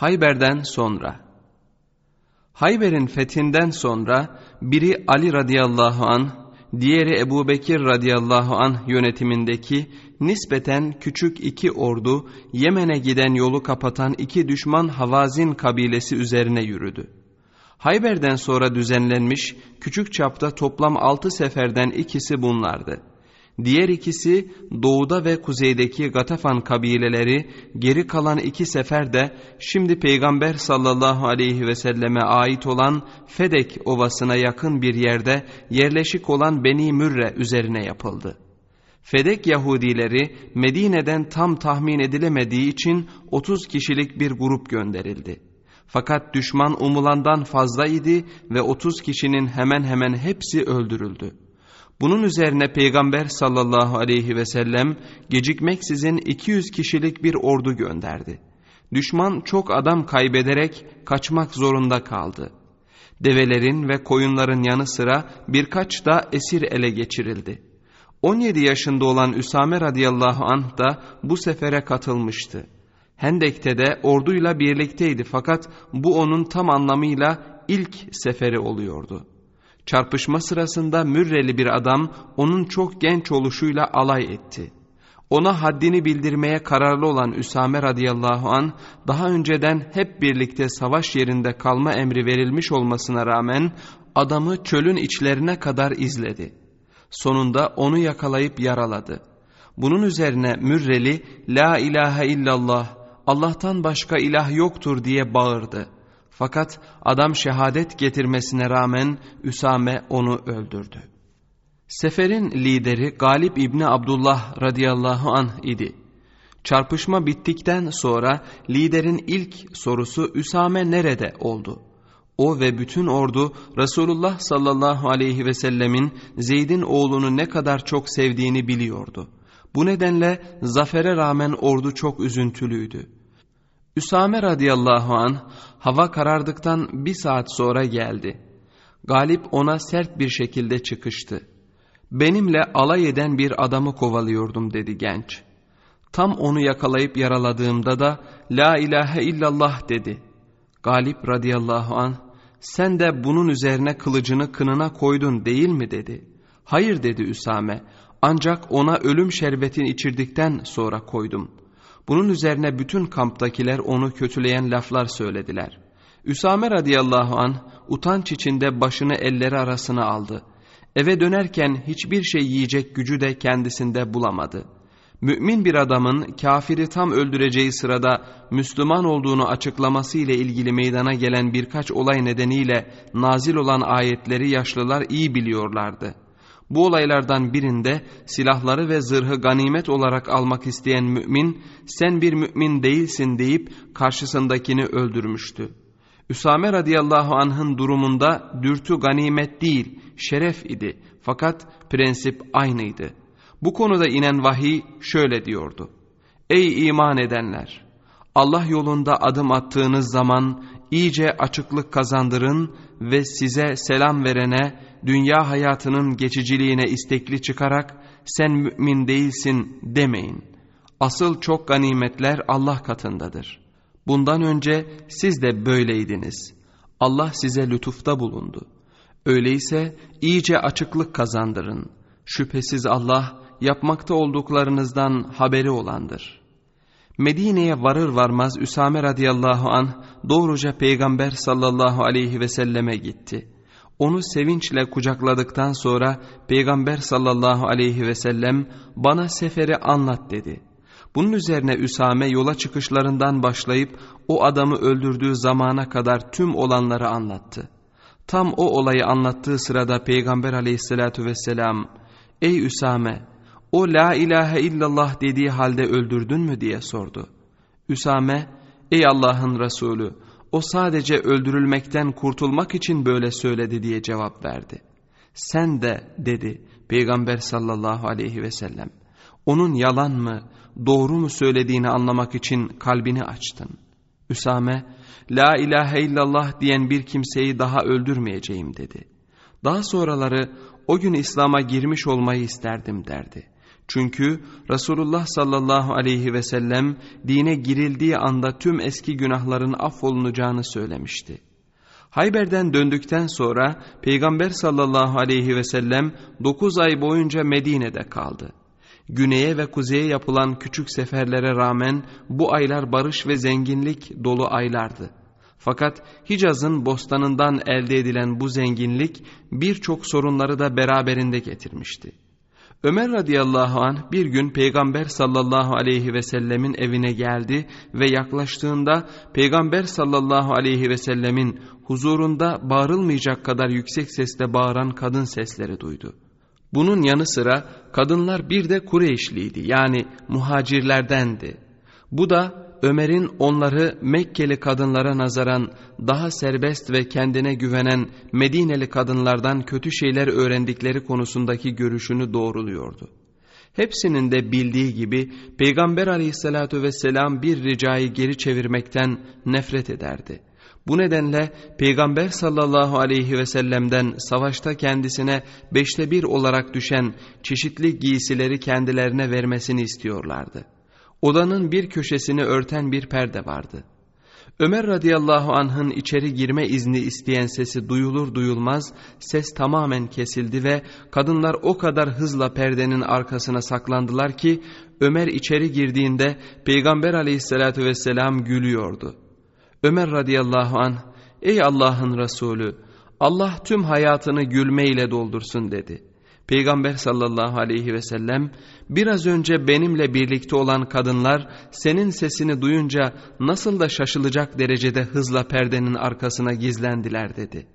Hayber'den sonra Hayber'in fethinden sonra biri Ali radıyallahu an, diğeri Ebu Bekir radıyallahu an yönetimindeki nispeten küçük iki ordu Yemen'e giden yolu kapatan iki düşman Havazin kabilesi üzerine yürüdü. Hayber'den sonra düzenlenmiş küçük çapta toplam altı seferden ikisi bunlardı. Diğer ikisi doğuda ve kuzeydeki Gatafan kabileleri geri kalan iki sefer de şimdi Peygamber sallallahu aleyhi ve selleme ait olan Fedek ovasına yakın bir yerde yerleşik olan Beni Mürre üzerine yapıldı. Fedek Yahudileri Medine'den tam tahmin edilemediği için 30 kişilik bir grup gönderildi. Fakat düşman umulandan fazlaydı ve 30 kişinin hemen hemen hepsi öldürüldü. Bunun üzerine Peygamber sallallahu aleyhi ve sellem gecikmeksizin 200 kişilik bir ordu gönderdi. Düşman çok adam kaybederek kaçmak zorunda kaldı. Develerin ve koyunların yanı sıra birkaç da esir ele geçirildi. 17 yaşında olan Üsame radıyallahu anh da bu sefere katılmıştı. Hendek'te de orduyla birlikteydi fakat bu onun tam anlamıyla ilk seferi oluyordu. Çarpışma sırasında Mürreli bir adam onun çok genç oluşuyla alay etti. Ona haddini bildirmeye kararlı olan Üsame radıyallahu an daha önceden hep birlikte savaş yerinde kalma emri verilmiş olmasına rağmen adamı çölün içlerine kadar izledi. Sonunda onu yakalayıp yaraladı. Bunun üzerine Mürreli la ilahe illallah Allah'tan başka ilah yoktur diye bağırdı. Fakat adam şehadet getirmesine rağmen Üsame onu öldürdü. Seferin lideri Galip İbni Abdullah radıyallahu anh idi. Çarpışma bittikten sonra liderin ilk sorusu Üsame nerede oldu? O ve bütün ordu Resulullah sallallahu aleyhi ve sellemin Zeyd'in oğlunu ne kadar çok sevdiğini biliyordu. Bu nedenle zafere rağmen ordu çok üzüntülüydü. Üsame radıyallahu an hava karardıktan bir saat sonra geldi. Galip ona sert bir şekilde çıkıştı. Benimle alay eden bir adamı kovalıyordum dedi genç. Tam onu yakalayıp yaraladığımda da la ilahe illallah dedi. Galip radıyallahu an sen de bunun üzerine kılıcını kınına koydun değil mi dedi. Hayır dedi Üsame ancak ona ölüm şerbetini içirdikten sonra koydum. Bunun üzerine bütün kamptakiler onu kötüleyen laflar söylediler. Üsame radıyallahu an utanç içinde başını elleri arasına aldı. Eve dönerken hiçbir şey yiyecek gücü de kendisinde bulamadı. Mümin bir adamın kafiri tam öldüreceği sırada Müslüman olduğunu açıklaması ile ilgili meydana gelen birkaç olay nedeniyle nazil olan ayetleri yaşlılar iyi biliyorlardı. Bu olaylardan birinde silahları ve zırhı ganimet olarak almak isteyen mümin sen bir mümin değilsin deyip karşısındakini öldürmüştü. Üsame radıyallahu anh'ın durumunda dürtü ganimet değil şeref idi fakat prensip aynıydı. Bu konuda inen vahiy şöyle diyordu. Ey iman edenler! Allah yolunda adım attığınız zaman iyice açıklık kazandırın ve size selam verene dünya hayatının geçiciliğine istekli çıkarak sen mümin değilsin demeyin. Asıl çok ganimetler Allah katındadır. Bundan önce siz de böyleydiniz. Allah size lütufta bulundu. Öyleyse iyice açıklık kazandırın. Şüphesiz Allah yapmakta olduklarınızdan haberi olandır. Medine'ye varır varmaz Üsame radıyallahu an doğruca Peygamber sallallahu aleyhi ve selleme gitti.'' Onu sevinçle kucakladıktan sonra Peygamber sallallahu aleyhi ve sellem bana seferi anlat dedi. Bunun üzerine Üsame yola çıkışlarından başlayıp o adamı öldürdüğü zamana kadar tüm olanları anlattı. Tam o olayı anlattığı sırada Peygamber aleyhissalatü vesselam ''Ey Üsame o la ilahe illallah dediği halde öldürdün mü?'' diye sordu. Üsame ''Ey Allah'ın Resulü o sadece öldürülmekten kurtulmak için böyle söyledi diye cevap verdi. Sen de dedi Peygamber sallallahu aleyhi ve sellem onun yalan mı doğru mu söylediğini anlamak için kalbini açtın. Üsame la ilahe illallah diyen bir kimseyi daha öldürmeyeceğim dedi. Daha sonraları o gün İslam'a girmiş olmayı isterdim derdi. Çünkü Resulullah sallallahu aleyhi ve sellem dine girildiği anda tüm eski günahların affolunacağını söylemişti. Hayber'den döndükten sonra Peygamber sallallahu aleyhi ve sellem 9 ay boyunca Medine'de kaldı. Güneye ve kuzeye yapılan küçük seferlere rağmen bu aylar barış ve zenginlik dolu aylardı. Fakat Hicaz'ın bostanından elde edilen bu zenginlik birçok sorunları da beraberinde getirmişti. Ömer radıyallahu anh bir gün Peygamber sallallahu aleyhi ve sellemin evine geldi ve yaklaştığında Peygamber sallallahu aleyhi ve sellemin huzurunda bağırılmayacak kadar yüksek sesle bağıran kadın sesleri duydu. Bunun yanı sıra kadınlar bir de Kureyşliydi yani muhacirlerdendi. Bu da Ömer'in onları Mekkeli kadınlara nazaran daha serbest ve kendine güvenen Medineli kadınlardan kötü şeyler öğrendikleri konusundaki görüşünü doğruluyordu. Hepsinin de bildiği gibi Peygamber aleyhissalatü vesselam bir ricayı geri çevirmekten nefret ederdi. Bu nedenle Peygamber sallallahu aleyhi ve sellem'den savaşta kendisine beşte bir olarak düşen çeşitli giysileri kendilerine vermesini istiyorlardı. Odanın bir köşesini örten bir perde vardı. Ömer radıyallahu anh'ın içeri girme izni isteyen sesi duyulur duyulmaz ses tamamen kesildi ve kadınlar o kadar hızla perdenin arkasına saklandılar ki Ömer içeri girdiğinde Peygamber aleyhissalatü vesselam gülüyordu. Ömer radıyallahu anh ey Allah'ın Resulü Allah tüm hayatını gülmeyle doldursun dedi. Peygamber sallallahu aleyhi ve sellem biraz önce benimle birlikte olan kadınlar senin sesini duyunca nasıl da şaşılacak derecede hızla perdenin arkasına gizlendiler dedi.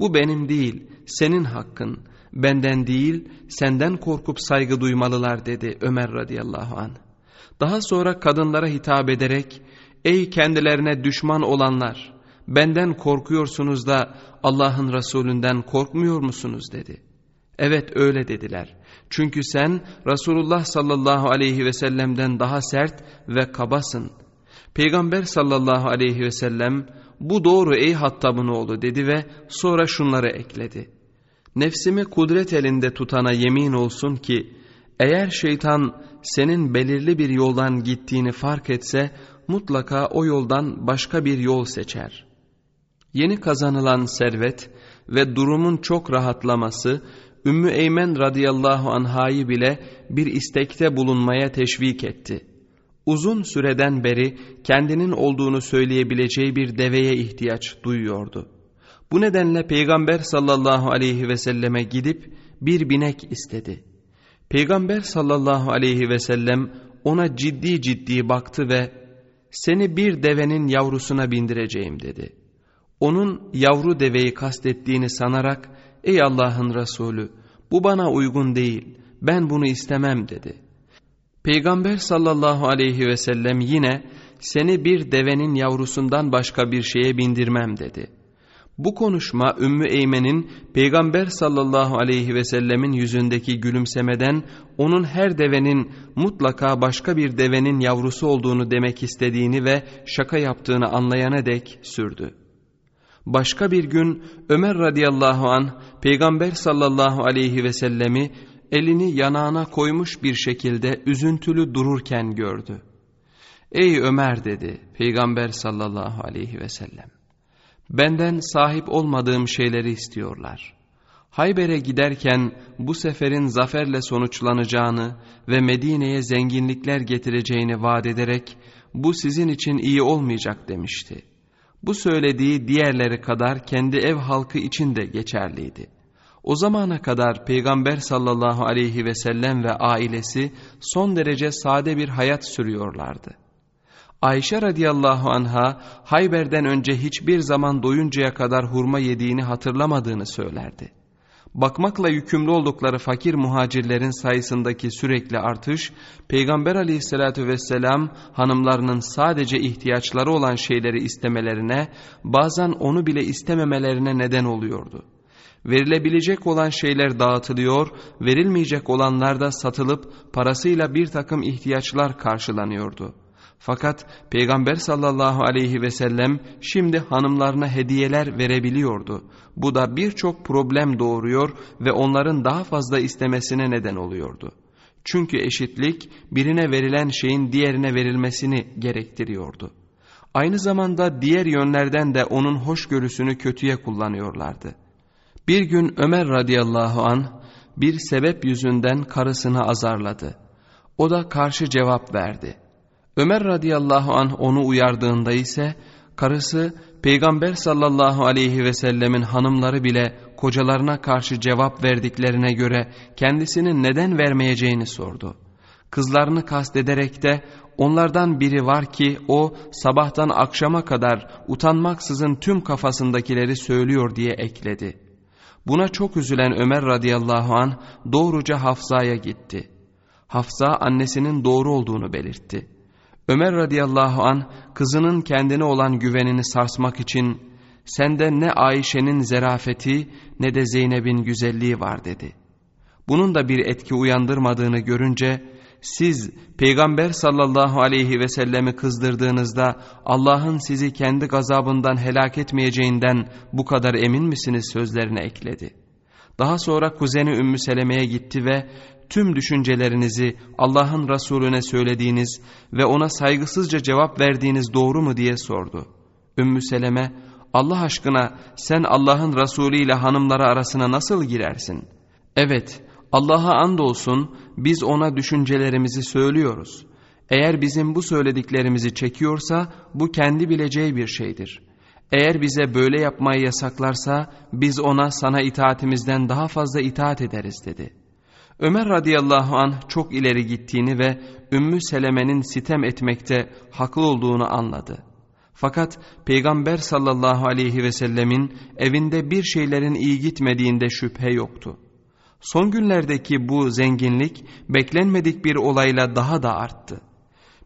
Bu benim değil senin hakkın benden değil senden korkup saygı duymalılar dedi Ömer radıyallahu an. Daha sonra kadınlara hitap ederek ey kendilerine düşman olanlar benden korkuyorsunuz da Allah'ın Resulünden korkmuyor musunuz dedi. Evet öyle dediler. Çünkü sen Resulullah sallallahu aleyhi ve sellem'den daha sert ve kabasın. Peygamber sallallahu aleyhi ve sellem bu doğru ey Hattab'ın oğlu dedi ve sonra şunları ekledi. Nefsimi kudret elinde tutana yemin olsun ki eğer şeytan senin belirli bir yoldan gittiğini fark etse mutlaka o yoldan başka bir yol seçer. Yeni kazanılan servet ve durumun çok rahatlaması Ümmü Eymen radıyallahu anhayı bile bir istekte bulunmaya teşvik etti. Uzun süreden beri kendinin olduğunu söyleyebileceği bir deveye ihtiyaç duyuyordu. Bu nedenle Peygamber sallallahu aleyhi ve selleme gidip bir binek istedi. Peygamber sallallahu aleyhi ve sellem ona ciddi ciddi baktı ve seni bir devenin yavrusuna bindireceğim dedi. Onun yavru deveyi kastettiğini sanarak ''Ey Allah'ın Resulü bu bana uygun değil ben bunu istemem.'' dedi. Peygamber sallallahu aleyhi ve sellem yine ''Seni bir devenin yavrusundan başka bir şeye bindirmem.'' dedi. Bu konuşma Ümmü Eymen'in Peygamber sallallahu aleyhi ve sellemin yüzündeki gülümsemeden onun her devenin mutlaka başka bir devenin yavrusu olduğunu demek istediğini ve şaka yaptığını anlayana dek sürdü. Başka bir gün Ömer radıyallahu an Peygamber sallallahu aleyhi ve sellemi elini yanağına koymuş bir şekilde üzüntülü dururken gördü. Ey Ömer dedi Peygamber sallallahu aleyhi ve sellem. Benden sahip olmadığım şeyleri istiyorlar. Hayber'e giderken bu seferin zaferle sonuçlanacağını ve Medine'ye zenginlikler getireceğini vaat ederek bu sizin için iyi olmayacak demişti. Bu söylediği diğerleri kadar kendi ev halkı için de geçerliydi. O zamana kadar Peygamber sallallahu aleyhi ve sellem ve ailesi son derece sade bir hayat sürüyorlardı. Ayşe radıyallahu anha Hayber'den önce hiçbir zaman doyuncaya kadar hurma yediğini hatırlamadığını söylerdi. Bakmakla yükümlü oldukları fakir muhacirlerin sayısındaki sürekli artış, Peygamber aleyhissalatü vesselam hanımlarının sadece ihtiyaçları olan şeyleri istemelerine, bazen onu bile istememelerine neden oluyordu. Verilebilecek olan şeyler dağıtılıyor, verilmeyecek olanlar da satılıp parasıyla bir takım ihtiyaçlar karşılanıyordu.'' Fakat Peygamber sallallahu aleyhi ve sellem şimdi hanımlarına hediyeler verebiliyordu. Bu da birçok problem doğuruyor ve onların daha fazla istemesine neden oluyordu. Çünkü eşitlik birine verilen şeyin diğerine verilmesini gerektiriyordu. Aynı zamanda diğer yönlerden de onun hoşgörüsünü kötüye kullanıyorlardı. Bir gün Ömer radıyallahu an bir sebep yüzünden karısını azarladı. O da karşı cevap verdi. Ömer radıyallahu an onu uyardığında ise karısı Peygamber sallallahu aleyhi ve sellemin hanımları bile kocalarına karşı cevap verdiklerine göre kendisinin neden vermeyeceğini sordu. Kızlarını kastederek de onlardan biri var ki o sabahtan akşama kadar utanmaksızın tüm kafasındakileri söylüyor diye ekledi. Buna çok üzülen Ömer radıyallahu an doğruca Hafsa'ya gitti. Hafsa annesinin doğru olduğunu belirtti. Ömer radıyallahu an kızının kendine olan güvenini sarsmak için sende ne Ayşe'nin zerafeti ne de Zeynep'in güzelliği var dedi. Bunun da bir etki uyandırmadığını görünce siz Peygamber sallallahu aleyhi ve sellemi kızdırdığınızda Allah'ın sizi kendi gazabından helak etmeyeceğinden bu kadar emin misiniz sözlerine ekledi. Daha sonra kuzeni Ümmü Seleme'ye gitti ve tüm düşüncelerinizi Allah'ın Resulüne söylediğiniz ve ona saygısızca cevap verdiğiniz doğru mu diye sordu. Ümmü Seleme Allah aşkına sen Allah'ın Resulü ile hanımları arasına nasıl girersin? Evet Allah'a andolsun biz ona düşüncelerimizi söylüyoruz. Eğer bizim bu söylediklerimizi çekiyorsa bu kendi bileceği bir şeydir. Eğer bize böyle yapmayı yasaklarsa biz ona sana itaatimizden daha fazla itaat ederiz dedi. Ömer radıyallahu an çok ileri gittiğini ve Ümmü Seleme'nin sitem etmekte haklı olduğunu anladı. Fakat Peygamber sallallahu aleyhi ve sellemin evinde bir şeylerin iyi gitmediğinde şüphe yoktu. Son günlerdeki bu zenginlik beklenmedik bir olayla daha da arttı.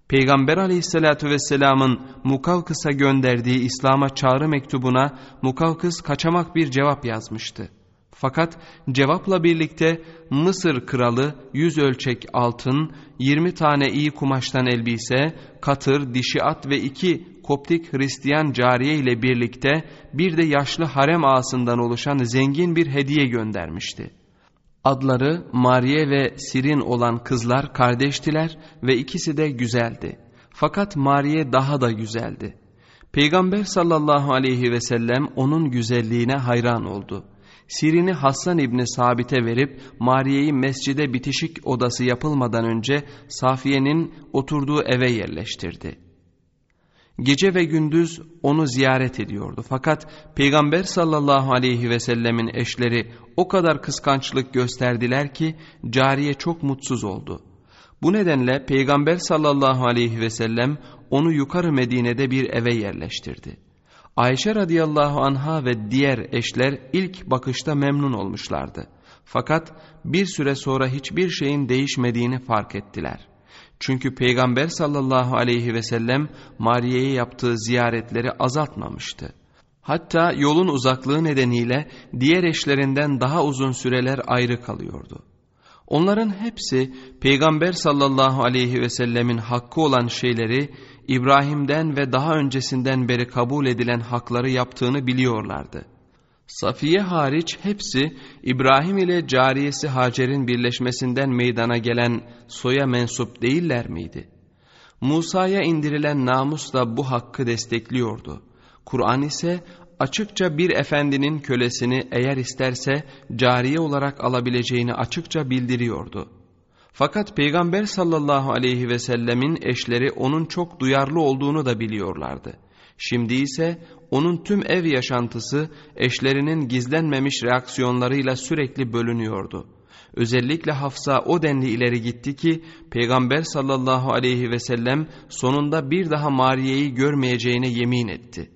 Peygamber aleyhissalatü vesselamın Mukavkıs'a gönderdiği İslam'a çağrı mektubuna Mukavkıs kaçamak bir cevap yazmıştı. Fakat cevapla birlikte Mısır kralı yüz ölçek altın, yirmi tane iyi kumaştan elbise, katır, dişi at ve iki Koptik Hristiyan cariye ile birlikte bir de yaşlı harem ağasından oluşan zengin bir hediye göndermişti. Adları Mariye ve Sirin olan kızlar kardeştiler ve ikisi de güzeldi. Fakat Mariye daha da güzeldi. Peygamber sallallahu aleyhi ve sellem onun güzelliğine hayran oldu. Sirin'i Hassan İbni Sabit'e verip Mariye'yi mescide bitişik odası yapılmadan önce Safiye'nin oturduğu eve yerleştirdi. Gece ve gündüz onu ziyaret ediyordu. Fakat Peygamber sallallahu aleyhi ve sellemin eşleri o kadar kıskançlık gösterdiler ki cariye çok mutsuz oldu. Bu nedenle Peygamber sallallahu aleyhi ve sellem onu yukarı Medine'de bir eve yerleştirdi. Ayşe radıyallahu anha ve diğer eşler ilk bakışta memnun olmuşlardı. Fakat bir süre sonra hiçbir şeyin değişmediğini fark ettiler. Çünkü Peygamber sallallahu aleyhi ve sellem Mariye'ye yaptığı ziyaretleri azaltmamıştı. Hatta yolun uzaklığı nedeniyle diğer eşlerinden daha uzun süreler ayrı kalıyordu. Onların hepsi Peygamber sallallahu aleyhi ve sellemin hakkı olan şeyleri İbrahim'den ve daha öncesinden beri kabul edilen hakları yaptığını biliyorlardı. Safiye hariç hepsi İbrahim ile cariyesi Hacer'in birleşmesinden meydana gelen soya mensup değiller miydi? Musa'ya indirilen namus da bu hakkı destekliyordu. Kur'an ise açıkça bir efendinin kölesini eğer isterse cariye olarak alabileceğini açıkça bildiriyordu. Fakat Peygamber sallallahu aleyhi ve sellemin eşleri onun çok duyarlı olduğunu da biliyorlardı. Şimdi ise onun tüm ev yaşantısı eşlerinin gizlenmemiş reaksiyonlarıyla sürekli bölünüyordu. Özellikle Hafsa o denli ileri gitti ki Peygamber sallallahu aleyhi ve sellem sonunda bir daha Mariye'yi görmeyeceğine yemin etti.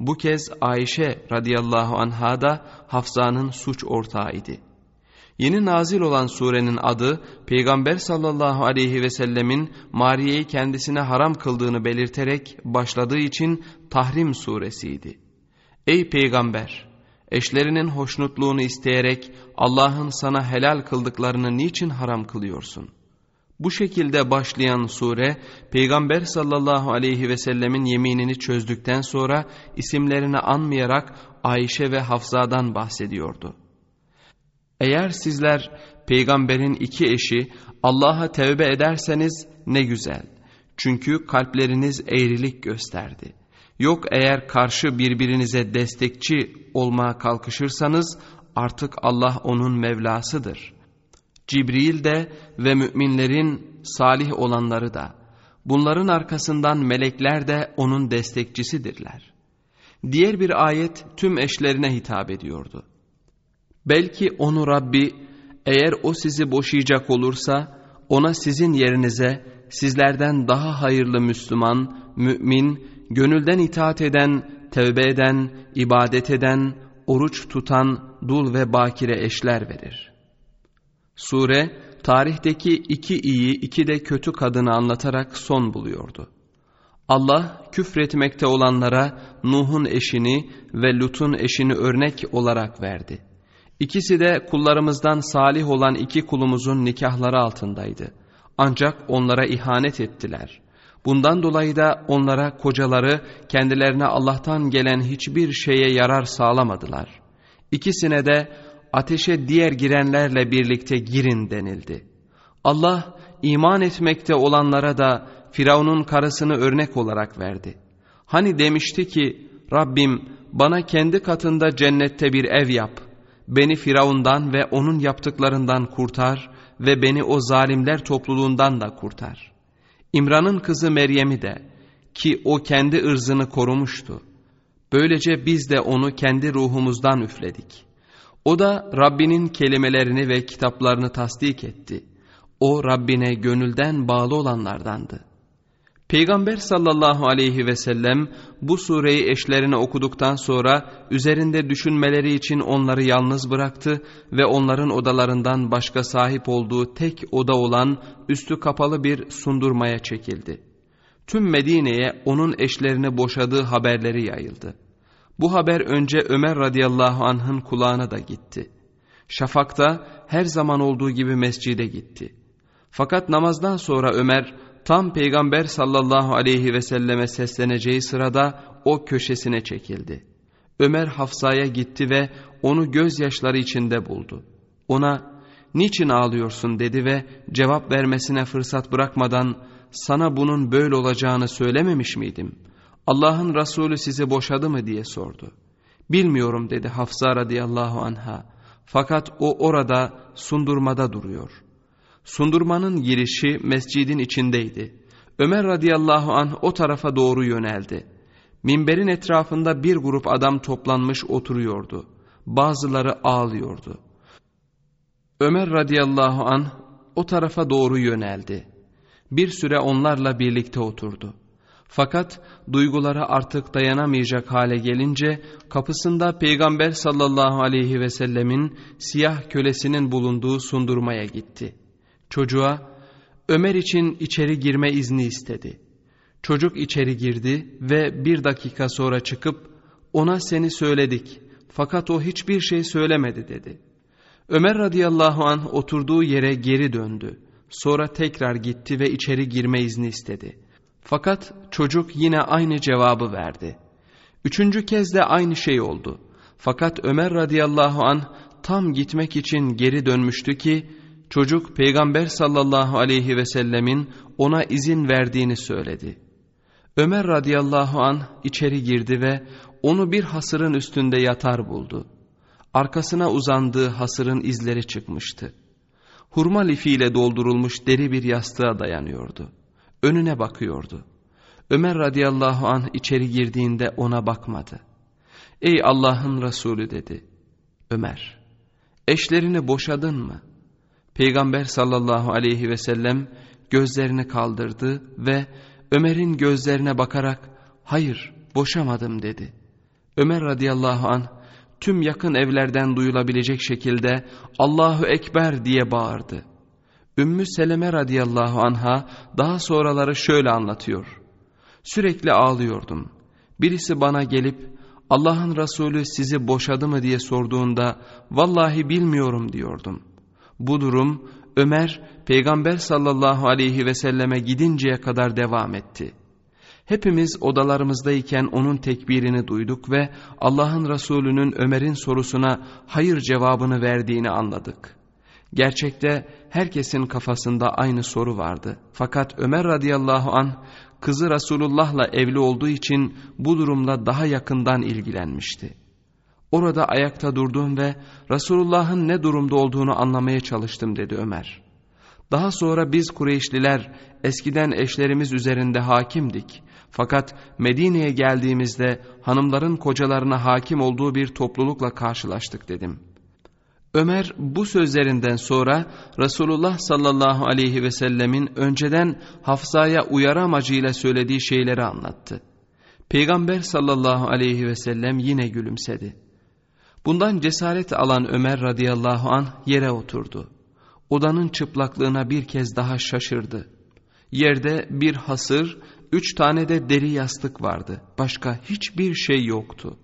Bu kez Ayşe radıyallahu anha da Hafsa'nın suç ortağıydı. Yeni nazil olan surenin adı Peygamber sallallahu aleyhi ve sellemin Mariye'yi kendisine haram kıldığını belirterek başladığı için Tahrim suresiydi. Ey Peygamber! Eşlerinin hoşnutluğunu isteyerek Allah'ın sana helal kıldıklarını niçin haram kılıyorsun? Bu şekilde başlayan sure Peygamber sallallahu aleyhi ve sellemin yeminini çözdükten sonra isimlerini anmayarak Ayşe ve Hafza'dan bahsediyordu. Eğer sizler peygamberin iki eşi Allah'a tevbe ederseniz ne güzel. Çünkü kalpleriniz eğrilik gösterdi. Yok eğer karşı birbirinize destekçi olmaya kalkışırsanız artık Allah onun Mevlasıdır. Cibril de ve müminlerin salih olanları da bunların arkasından melekler de onun destekçisidirler. Diğer bir ayet tüm eşlerine hitap ediyordu. Belki onu Rabbi eğer o sizi boşayacak olursa ona sizin yerinize sizlerden daha hayırlı Müslüman, mümin, gönülden itaat eden, tevbe eden, ibadet eden, oruç tutan dul ve bakire eşler verir. Sure, tarihteki iki iyi, iki de kötü kadını anlatarak son buluyordu. Allah küfretmekte olanlara Nuh'un eşini ve Lut'un eşini örnek olarak verdi. İkisi de kullarımızdan salih olan iki kulumuzun nikahları altındaydı. Ancak onlara ihanet ettiler. Bundan dolayı da onlara kocaları kendilerine Allah'tan gelen hiçbir şeye yarar sağlamadılar. İkisine de ateşe diğer girenlerle birlikte girin denildi. Allah iman etmekte olanlara da Firavun'un karısını örnek olarak verdi. Hani demişti ki Rabbim bana kendi katında cennette bir ev yap. Beni Firavundan ve onun yaptıklarından kurtar ve beni o zalimler topluluğundan da kurtar. İmran'ın kızı Meryem'i de ki o kendi ırzını korumuştu. Böylece biz de onu kendi ruhumuzdan üfledik. O da Rabbinin kelimelerini ve kitaplarını tasdik etti. O Rabbine gönülden bağlı olanlardandı. Peygamber sallallahu aleyhi ve sellem bu sureyi eşlerine okuduktan sonra üzerinde düşünmeleri için onları yalnız bıraktı ve onların odalarından başka sahip olduğu tek oda olan üstü kapalı bir sundurmaya çekildi. Tüm Medine'ye onun eşlerini boşadığı haberleri yayıldı. Bu haber önce Ömer radıyallahu anh'ın kulağına da gitti. Şafakta her zaman olduğu gibi mescide gitti. Fakat namazdan sonra Ömer tam peygamber sallallahu aleyhi ve selleme sesleneceği sırada o köşesine çekildi. Ömer Hafsa'ya gitti ve onu gözyaşları içinde buldu. Ona niçin ağlıyorsun dedi ve cevap vermesine fırsat bırakmadan sana bunun böyle olacağını söylememiş miydim? Allah'ın Resulü sizi boşadı mı diye sordu. Bilmiyorum dedi Hafsa radıyallahu anha. Fakat o orada sundurmada duruyor.'' Sundurmanın girişi mescidin içindeydi. Ömer radıyallahu anh o tarafa doğru yöneldi. Minberin etrafında bir grup adam toplanmış oturuyordu. Bazıları ağlıyordu. Ömer radıyallahu anh o tarafa doğru yöneldi. Bir süre onlarla birlikte oturdu. Fakat duyguları artık dayanamayacak hale gelince kapısında Peygamber sallallahu aleyhi ve sellemin siyah kölesinin bulunduğu sundurmaya gitti.'' Çocuğa Ömer için içeri girme izni istedi. Çocuk içeri girdi ve bir dakika sonra çıkıp ona seni söyledik fakat o hiçbir şey söylemedi dedi. Ömer radıyallahu an oturduğu yere geri döndü. Sonra tekrar gitti ve içeri girme izni istedi. Fakat çocuk yine aynı cevabı verdi. Üçüncü kez de aynı şey oldu. Fakat Ömer radıyallahu an tam gitmek için geri dönmüştü ki Çocuk peygamber sallallahu aleyhi ve sellemin ona izin verdiğini söyledi. Ömer radıyallahu an içeri girdi ve onu bir hasırın üstünde yatar buldu. Arkasına uzandığı hasırın izleri çıkmıştı. Hurma lifiyle doldurulmuş deri bir yastığa dayanıyordu. Önüne bakıyordu. Ömer radıyallahu an içeri girdiğinde ona bakmadı. Ey Allah'ın Resulü dedi. Ömer, eşlerini boşadın mı? Peygamber sallallahu aleyhi ve sellem gözlerini kaldırdı ve Ömer'in gözlerine bakarak hayır boşamadım dedi. Ömer radıyallahu an tüm yakın evlerden duyulabilecek şekilde Allahu Ekber diye bağırdı. Ümmü Seleme radıyallahu anha daha sonraları şöyle anlatıyor. Sürekli ağlıyordum. Birisi bana gelip Allah'ın Resulü sizi boşadı mı diye sorduğunda vallahi bilmiyorum diyordum. Bu durum Ömer peygamber sallallahu aleyhi ve selleme gidinceye kadar devam etti. Hepimiz odalarımızdayken onun tekbirini duyduk ve Allah'ın Resulü'nün Ömer'in sorusuna hayır cevabını verdiğini anladık. Gerçekte herkesin kafasında aynı soru vardı. Fakat Ömer radıyallahu an kızı Resulullah'la evli olduğu için bu durumla daha yakından ilgilenmişti. Orada ayakta durdum ve Resulullah'ın ne durumda olduğunu anlamaya çalıştım dedi Ömer. Daha sonra biz Kureyşliler eskiden eşlerimiz üzerinde hakimdik. Fakat Medine'ye geldiğimizde hanımların kocalarına hakim olduğu bir toplulukla karşılaştık dedim. Ömer bu sözlerinden sonra Resulullah sallallahu aleyhi ve sellemin önceden Hafsa'ya uyarı amacıyla söylediği şeyleri anlattı. Peygamber sallallahu aleyhi ve sellem yine gülümsedi. Bundan cesaret alan Ömer radıyallahu an yere oturdu. Odanın çıplaklığına bir kez daha şaşırdı. Yerde bir hasır, üç tane de deri yastık vardı. Başka hiçbir şey yoktu.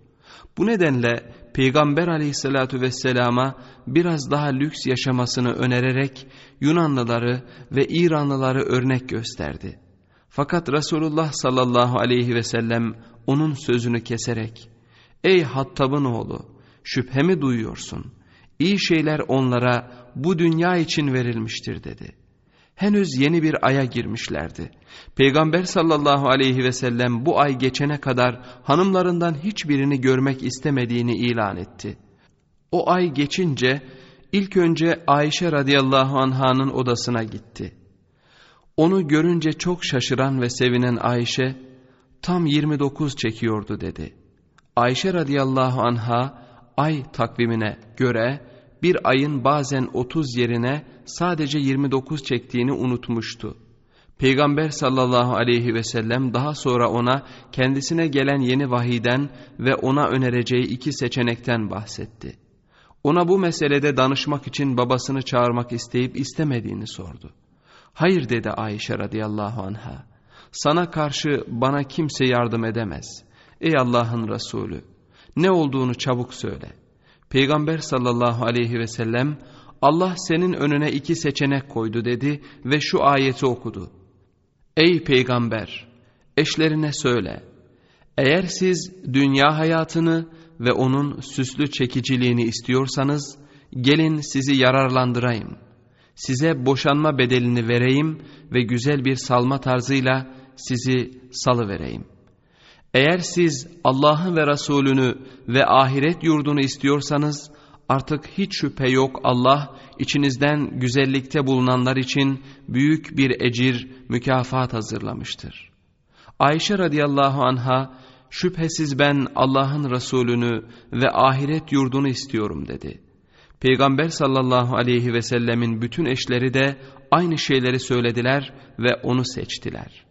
Bu nedenle Peygamber aleyhissalatü vesselama biraz daha lüks yaşamasını önererek Yunanlıları ve İranlıları örnek gösterdi. Fakat Resulullah sallallahu aleyhi ve sellem onun sözünü keserek ''Ey Hattab'ın oğlu şüphemi duyuyorsun. İyi şeyler onlara bu dünya için verilmiştir.'' dedi. Henüz yeni bir aya girmişlerdi. Peygamber sallallahu aleyhi ve sellem bu ay geçene kadar hanımlarından hiçbirini görmek istemediğini ilan etti. O ay geçince ilk önce Ayşe radıyallahu anhanın odasına gitti. Onu görünce çok şaşıran ve sevinen Ayşe tam 29 çekiyordu dedi. Ayşe radıyallahu anha ay takvimine göre bir ayın bazen 30 yerine sadece 29 çektiğini unutmuştu. Peygamber sallallahu aleyhi ve sellem daha sonra ona kendisine gelen yeni vahiden ve ona önereceği iki seçenekten bahsetti. Ona bu meselede danışmak için babasını çağırmak isteyip istemediğini sordu. Hayır dedi Ayşe radıyallahu anha. Sana karşı bana kimse yardım edemez. Ey Allah'ın Resulü ne olduğunu çabuk söyle. Peygamber sallallahu aleyhi ve sellem Allah senin önüne iki seçenek koydu dedi ve şu ayeti okudu. Ey peygamber eşlerine söyle. Eğer siz dünya hayatını ve onun süslü çekiciliğini istiyorsanız gelin sizi yararlandırayım. Size boşanma bedelini vereyim ve güzel bir salma tarzıyla sizi salı vereyim. Eğer siz Allah'ın ve Resulünü ve ahiret yurdunu istiyorsanız artık hiç şüphe yok Allah içinizden güzellikte bulunanlar için büyük bir ecir mükafat hazırlamıştır. Ayşe radıyallahu anha şüphesiz ben Allah'ın Resulünü ve ahiret yurdunu istiyorum dedi. Peygamber sallallahu aleyhi ve sellemin bütün eşleri de aynı şeyleri söylediler ve onu seçtiler.